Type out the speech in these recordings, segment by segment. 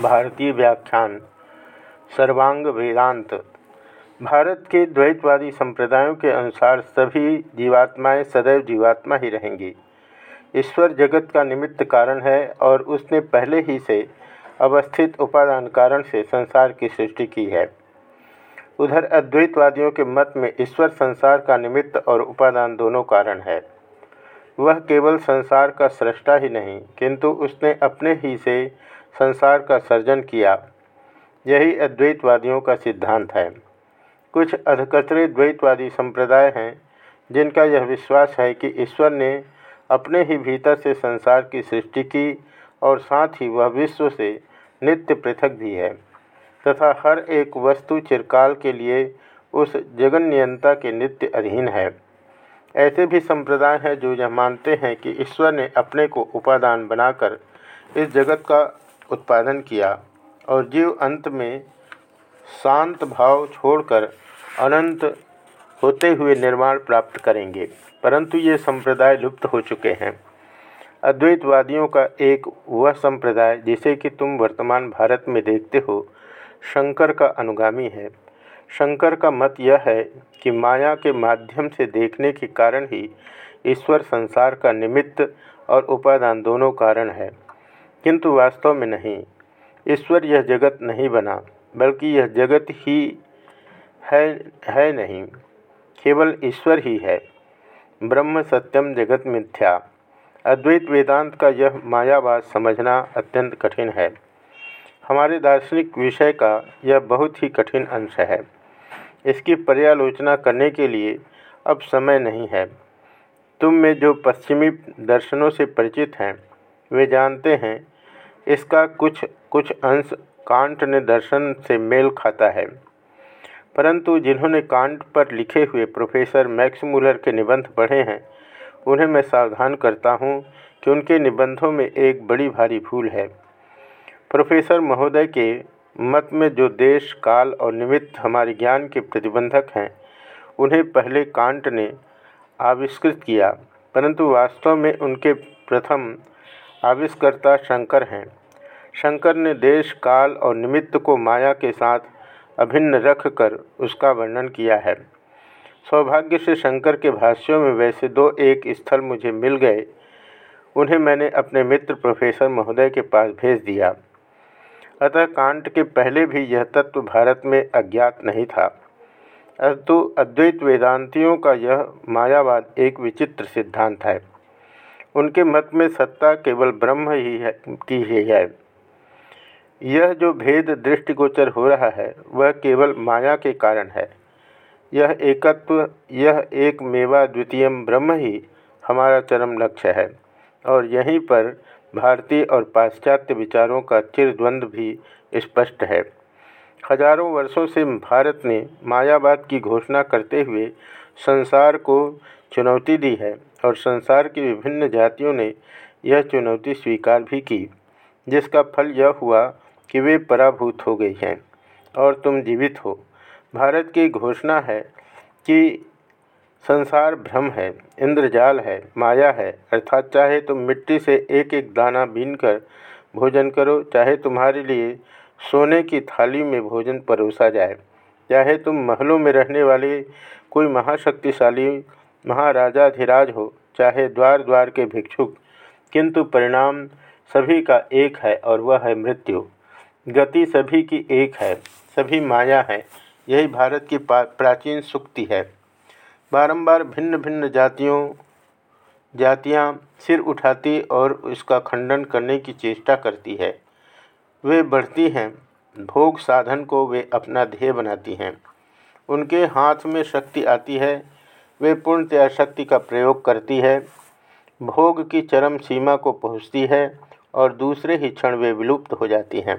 भारतीय व्याख्यान, सर्वांग वेदांत। भारत के द्वैतवादी संप्रदायों के अनुसार सभी जीवात्माएँ सदैव जीवात्मा ही रहेंगी। ईश्वर जगत का निमित्त कारण है और उसने पहले ही से अवस्थित उपादान कारण से संसार की सृष्टि की है। उधर अद्वैतवादियों के मत में ईश्वर संसार का निमित्त और उपादान दोनों कारण है। वह केवल संसार का सृष्टा ही नहीं, किंतु उसने अपने ही से संसार का सर्जन किया। यही अद्वैतवादियों का सिद्धांत है। कुछ अधकतरे द्वैतवादी संप्रदाय हैं, जिनका यह विश्वास है कि ईश्वर ने अपने ही भीतर से संसार की सृष्टि की और साथ ही वह विश्व से नित्य पृथक भी है। तथा हर एक वस्तु चिरकाल के लिए उस जगन नियंता के नित्य अधीन है। ऐसे भी संप्रदाय हैं जो यह मानते हैं कि ईश्वर ने अपने को उपादान बनाकर इस जगत का उत्पादन किया और जीव अंत में शांत भाव छोड़कर अनंत होते हुए निर्माण प्राप्त करेंगे। परंतु ये संप्रदाय लुप्त हो चुके हैं। अद्वैतवादियों का एक वह संप्रदाय जिसे कि तुम वर्तमान भारत में देखते हो, शंकर का अनुगामी है। शंकर का मत यह है कि माया के माध्यम से देखने के कारण ही ईश्वर संसार का निमित्त और उपादान दोनों कारण है। किंतु वास्तव में नहीं। ईश्वर यह जगत नहीं बना, बल्कि यह जगत ही है है नहीं, केवल ईश्वर ही है। ब्रह्म सत्यम जगत मिथ्या। अद्वैत वेदांत का यह मायावाद समझना अत्यंत कठिन है। हमारे दार्शनिक विषय का यह बहुत ही कठिन अंश है। इसकी पर्यालोचना करने के लिए अब समय नहीं है। तुम में जो पश्चिमी दर्शनों से परिचित हैं वे जानते हैं। इसका कुछ कुछ अंश कांट ने दर्शन से मेल खाता है। परंतु जिन्होंने कांट पर लिखे हुए प्रोफेसर मैक्स मूलर के निबंध पढ़े हैं, उन्हें मैं सावधान करता हूँ कि उनके निबंधों में एक बड़ी भारी भूल है। प्रोफेसर महोदय के मत में जो देश, काल और निमित्त हमारे ज्ञान के प्रतिबंधक हैं, उन्हें पहले कांट ने आविष्कृत किया, परंतु वास्तव में उनके प्रथम आविष्कर्ता शंकर हैं। शंकर ने देश, काल और निमित्त को माया के साथ अभिन्न रख कर उसका वर्णन किया है। सौभाग्य से शंकर के भाष्यों में वैसे दो एक स्थल मुझे मिल गए। उन्हें मैंने अपने मित्र प्रोफेसर महोदय के पास भेज दिया। अतः कांट के पहले भी यह तत्व भारत में अज्ञात नहीं था। अस्तु अद्वैत वेदांतियों का यह मायावाद एक विचित्र सिद्धांत है। उनके मत में सत्ता केवल ब्रह्म ही है, की ही है। यह जो भेद दृष्टिगोचर हो रहा है, वह केवल माया के कारण है। यह एकत्व, यह एक मेवा द्वितीय ब्रह्म ही हमारा चरम लक्ष्य है। और यहीं पर भारतीय और पाश्चात्य विचारों का चिरद्वंद भी स्पष्ट है। हज़ारों वर्षों से भारत ने मायावाद की घोषणा करते हुए संसार को चुनौती दी है और संसार की विभिन्न जातियों ने यह चुनौती स्वीकार भी की, जिसका फल यह हुआ कि वे पराभूत हो गई हैं और तुम जीवित हो। भारत की घोषणा है कि संसार भ्रम है, इंद्रजाल है, माया है, अर्थात चाहे तुम मिट्टी से एक एक दाना बीन कर भोजन करो, चाहे तुम्हारे लिए सोने की थाली में भोजन परोसा जाए, चाहे तुम महलों में रहने वाले कोई महाशक्तिशाली महाराजाधिराज हो, चाहे द्वार द्वार के भिक्षुक, किंतु परिणाम सभी का एक है और वह है मृत्यु। गति सभी की एक है, सभी माया है, यही भारत की प्राचीन सुक्ति है। बारंबार भिन्न भिन्न जातियों, जातियाँ सिर उठाती और उसका खंडन करने की चेष्टा करती है। वे बढ़ती हैं, भोग साधन को वे अपना ध्येय बनाती हैं। उनके हाथ में शक्ति आती है वे पूर्णतया शक्ति का प्रयोग करती है, भोग की चरम सीमा को पहुँचती है और दूसरे ही क्षण वे विलुप्त हो जाती हैं।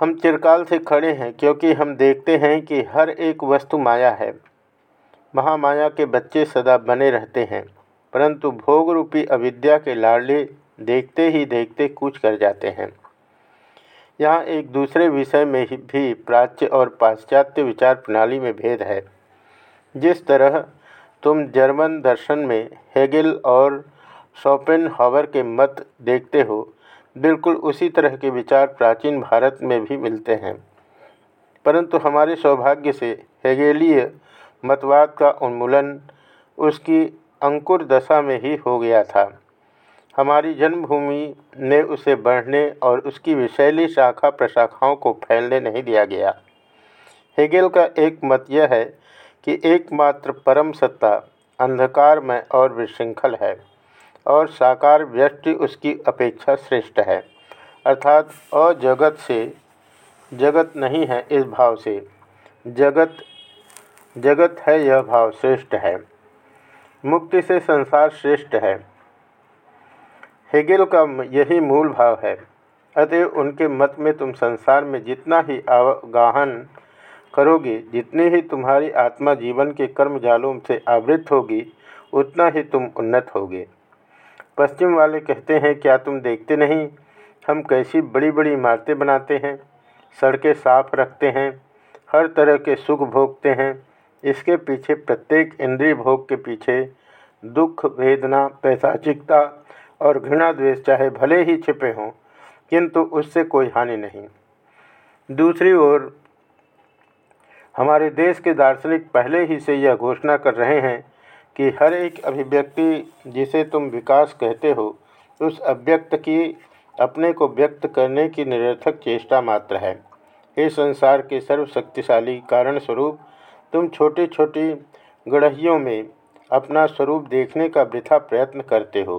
हम चिरकाल से खड़े हैं क्योंकि हम देखते हैं कि हर एक वस्तु माया है। महामाया के बच्चे सदा बने रहते हैं, परंतु भोग रूपी अविद्या के लाडले देखते ही देखते कूच कर जाते हैं। यहाँ एक दूसरे विषय में भी प्राच्य और पाश्चात्य विचार प्रणाली में भेद है। जिस तरह तुम जर्मन दर्शन में हेगेल और शॉपेन हावर के मत देखते हो, बिल्कुल उसी तरह के विचार प्राचीन भारत में भी मिलते हैं। परंतु हमारे सौभाग्य से हेगेलीय मतवाद का उन्मूलन उसकी अंकुर दशा में ही हो गया था। हमारी जन्मभूमि ने उसे बढ़ने और उसकी विशैली शाखा प्रशाखाओं को फैलने नहीं दिया गया। हेगेल का एक मत यह है कि एकमात्र परम सत्ता, अंधकार में और विशृंखल है, और साकार व्यक्ति उसकी अपेक्षा श्रेष्ठ है। अर्थात अजगत से जगत नहीं है इस भाव से। जगत जगत है यह भाव श्रेष्ठ है। मुक्ति से संसार श्रेष्ठ है। हेगेल का यही मूल भाव है। अतएव उनके मत में तुम संसार में जितना ही अवगाहन करोगे, जितनी ही तुम्हारी आत्मा जीवन के कर्म जालों से आवृत होगी, उतना ही तुम उन्नत होगे। पश्चिम वाले कहते हैं, क्या तुम देखते नहीं? हम कैसी बड़ी बड़ी इमारतें बनाते हैं, सड़कें साफ़ रखते हैं, हर तरह के सुख भोगते हैं। इसके पीछे प्रत्येक इंद्रिय भोग के पीछे दुख, वेदना, पैसाचिकता और घृणा द्वेष चाहे भले ही छिपे हों, किंतु उससे कोई हानि नहीं। दूसरी ओर हमारे देश के दार्शनिक पहले ही से यह घोषणा कर रहे हैं कि हर एक अभिव्यक्ति जिसे तुम विकास कहते हो, उस अव्यक्त की, अपने को व्यक्त करने की निरर्थक चेष्टा मात्र है। इस संसार के सर्वशक्तिशाली कारण स्वरूप तुम छोटी छोटी गढ़हियों में अपना स्वरूप देखने का वृथा प्रयत्न करते हो।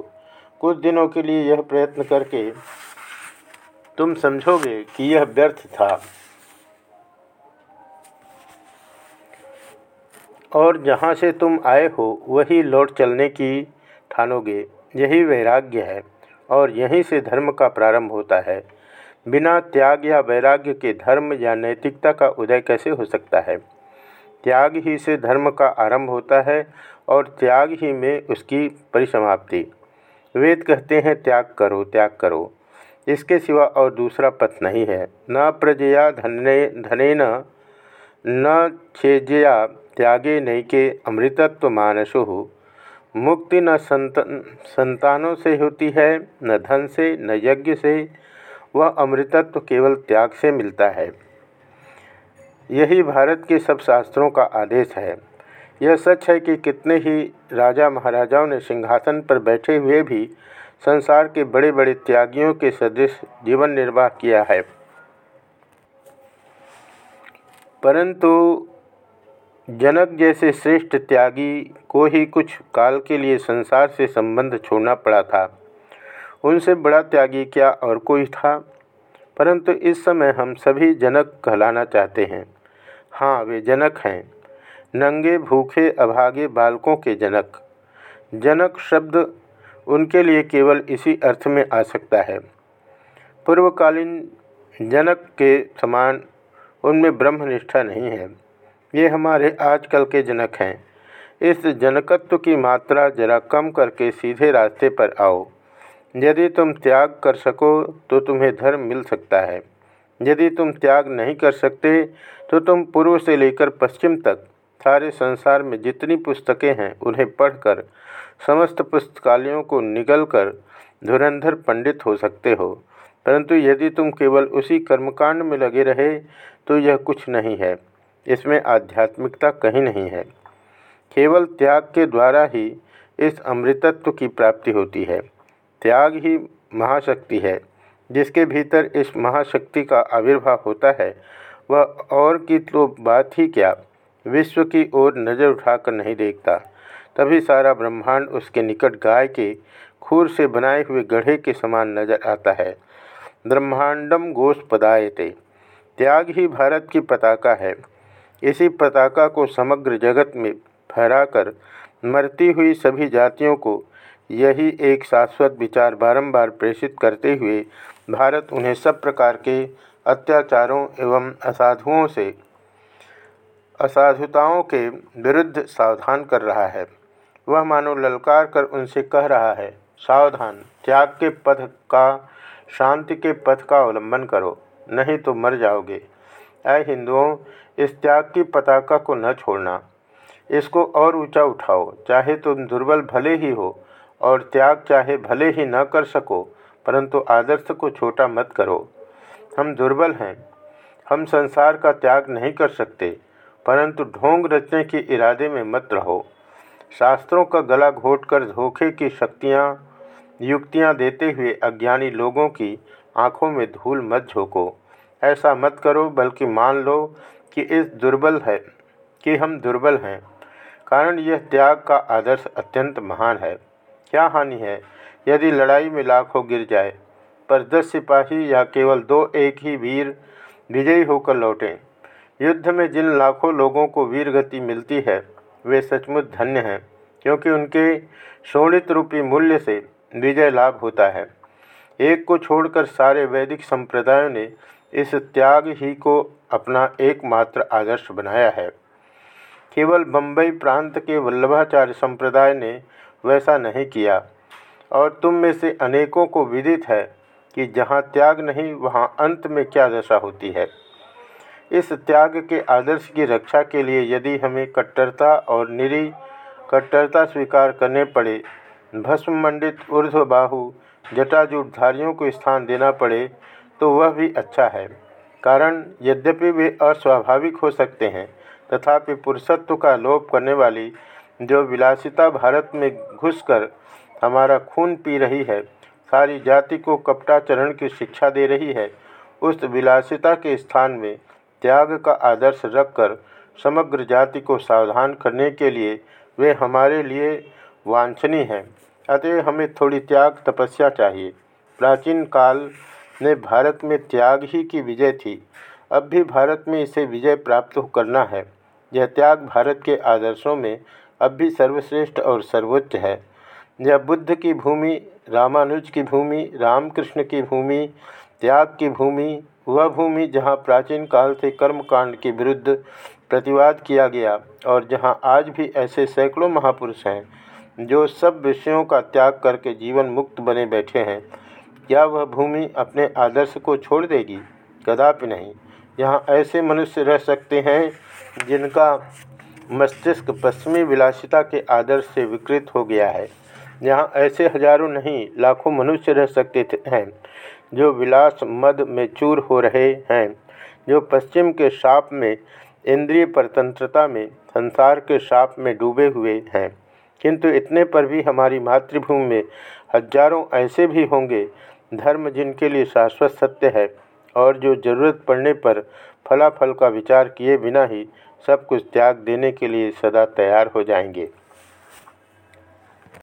कुछ दिनों के लिए यह प्रयत्न करके तुम समझोगे कि यह व्यर्थ था। और जहाँ से तुम आए हो, वही लौट चलने की ठानोगे। यही वैराग्य है और यहीं से धर्म का प्रारंभ होता है। बिना त्याग या वैराग्य के धर्म या नैतिकता का उदय कैसे हो सकता है? त्याग ही से धर्म का आरंभ होता है और त्याग ही में उसकी परिसमाप्ति। वेद कहते हैं, त्याग करो त्याग करो। इसके सिवा और दूसरा पथ नहीं है। न प्रजया धने धने न छेजया त्यागे नैके अमृतत्व मानसो मुक्ति न संतन संतानों से होती है, न धन से, न यज्ञ से। वह अमृतत्व केवल त्याग से मिलता है। यही भारत के सब शास्त्रों का आदेश है। यह सच है कि कितने ही राजा महाराजाओं ने सिंहासन पर बैठे हुए भी संसार के बड़े बड़े त्यागियों के सदृश जीवन निर्वाह किया है। परंतु जनक जैसे श्रेष्ठ त्यागी को ही कुछ काल के लिए संसार से संबंध छोड़ना पड़ा था। उनसे बड़ा त्यागी क्या और कोई था? परंतु इस समय हम सभी जनक कहलाना चाहते हैं। हाँ वे जनक हैं। नंगे, भूखे, अभागे बालकों के जनक। जनक शब्द उनके लिए केवल इसी अर्थ में आ सकता है। पूर्वकालीन जनक के समान उनमें ब्रह्मनिष्ठा नहीं है। ये हमारे आजकल के जनक हैं। इस जनकत्व की मात्रा जरा कम करके सीधे रास्ते पर आओ। यदि तुम त्याग कर सको तो तुम्हें धर्म मिल सकता है। यदि तुम त्याग नहीं कर सकते तो तुम पूर्व से लेकर पश्चिम तक सारे संसार में जितनी पुस्तकें हैं, उन्हें पढ़कर, समस्त पुस्तकालयों को निगल कर धुरंधर पंडित हो सकते हो। परंतु यदि तुम केवल उसी कर्मकांड में लगे रहे तो यह कुछ नहीं है। इसमें आध्यात्मिकता कहीं नहीं है। केवल त्याग के द्वारा ही इस अमृतत्व की प्राप्ति होती है। त्याग ही महाशक्ति है, जिसके भीतर इस महाशक्ति का आविर्भाव होता है। वह और की तो बात ही क्या? विश्व की ओर नज़र उठाकर नहीं देखता। तभी सारा ब्रह्मांड उसके निकट गाय के खूर से बनाए हुए गढ़े के समान नज़र आता है। ब्रह्मांडम गोश पदायते त्याग ही भारत की पताका है। इसी पताका को समग्र जगत में फहराकर मरती हुई सभी जातियों को यही एक शाश्वत विचार बारंबार प्रेषित करते हुए भारत उन्हें सब प्रकार के अत्याचारों एवं असाधुओं से, असाधुताओं के विरुद्ध सावधान कर रहा है। वह मानो ललकार कर उनसे कह रहा है, सावधान, त्याग के पथ का, शांति के पथ का अवलंबन करो, नहीं तो मर जाओगे। ऐ हिंदुओं इस त्याग की पताका को न छोड़ना। इसको और ऊँचा उठाओ, चाहे तुम दुर्बल भले ही हो, और त्याग चाहे भले ही न कर सको, परंतु आदर्श को छोटा मत करो। हम दुर्बल हैं। हम संसार का त्याग नहीं कर सकते, परंतु ढोंग रचने के इरादे में मत रहो। शास्त्रों का गला घोटकर धोखे की शक्तियाँ, युक्तियाँ देते हुए अज्ञानी लोगों की आँखों में धूल मत झोंको। ऐसा मत करो, बल्कि मान लो कि इस दुर्बल है, कि हम दुर्बल हैं। कारण यह त्याग का आदर्श अत्यंत महान है। क्या हानि है? यदि लड़ाई में लाखों गिर जाए, पर दस सिपाही या केवल दो एक ही वीर विजयी होकर लौटें। युद्ध में जिन लाखों लोगों को वीर गति मिलती है, वे सचमुच धन्य हैं, क्योंकि उनके शोणित रूपी मूल्य से विजय लाभ होता है। एक को छोड़कर सारे वैदिक संप्रदायों ने इस त्याग ही को अपना एकमात्र आदर्श बनाया है। केवल बम्बई प्रांत के वल्लभाचार्य संप्रदाय ने वैसा नहीं किया। और तुम में से अनेकों को विदित है कि जहाँ त्याग नहीं, वहाँ अंत में क्या दशा होती है। इस त्याग के आदर्श की रक्षा के लिए यदि हमें कट्टरता और निरी कट्टरता स्वीकार करने पड़े भस्म मंडित ऊर्ध्वबाहु जटाजूटधारियों को स्थान देना पड़े तो वह भी अच्छा है। कारण, यद्यपि वे अस्वाभाविक हो सकते हैं, तथापि पुरुषत्व का लोप करने वाली जो विलासिता भारत में घुसकर हमारा खून पी रही है, सारी जाति को कपटाचरण की शिक्षा दे रही है, उस विलासिता के स्थान में त्याग का आदर्श रखकर समग्र जाति को सावधान करने के लिए वे हमारे लिए वांछनीय हैं। अतः हमें थोड़ी त्याग तपस्या चाहिए। प्राचीन काल में भारत में त्याग ही की विजय थी। अब भी भारत में इसे विजय प्राप्त करना है। यह त्याग भारत के आदर्शों में अब भी सर्वश्रेष्ठ और सर्वोच्च है। यह बुद्ध की भूमि, रामानुज की भूमि, रामकृष्ण की भूमि, त्याग की भूमि, वह भूमि जहाँ प्राचीन काल से कर्मकांड के विरुद्ध प्रतिवाद किया गया और जहाँ आज भी ऐसे सैकड़ों महापुरुष हैं, जो सब विषयों का त्याग करके जीवन मुक्त बने बैठे हैं। क्या वह भूमि अपने आदर्श को छोड़ देगी? कदापि नहीं। यहाँ ऐसे मनुष्य रह सकते हैं, जिनका मस्तिष्क पश्चिमी विलासिता के आदर्श से विकृत हो गया है। यहाँ ऐसे हज़ारों नहीं, लाखों मनुष्य रह सकते हैं, जो विलास मद में चूर हो रहे हैं, जो पश्चिम के शाप में, इंद्रिय परतंत्रता में, संसार के शाप में डूबे हुए हैं। किंतु इतने पर भी हमारी मातृभूमि में हज़ारों ऐसे भी होंगे धर्म जिनके लिए शाश्वत सत्य है और जो ज़रूरत पड़ने पर फलाफल का विचार किए बिना ही सब कुछ त्याग देने के लिए सदा तैयार हो जाएँगे।